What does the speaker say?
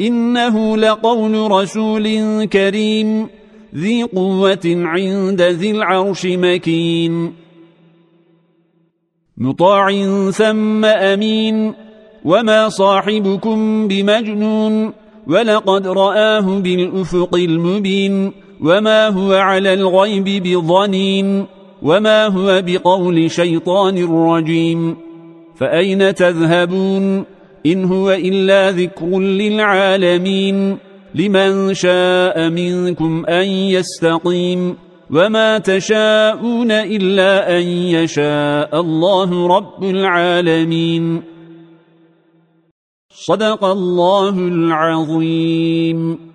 إنه لقول رسول كريم ذي قوة عند ذي العرش مكين مطاع ثم أمين وما صاحبكم بمجنون ولقد رآه بالأفق المبين وما هو على الغيب بظنين وما هو بقول شيطان رجيم فأين تذهبون؟ إن هو إلا ذكر للعالمين. لمن شاء منكم أن يستقيم. وما تشاءون إلا أن يشاء الله رب العالمين. صدق الله العظيم.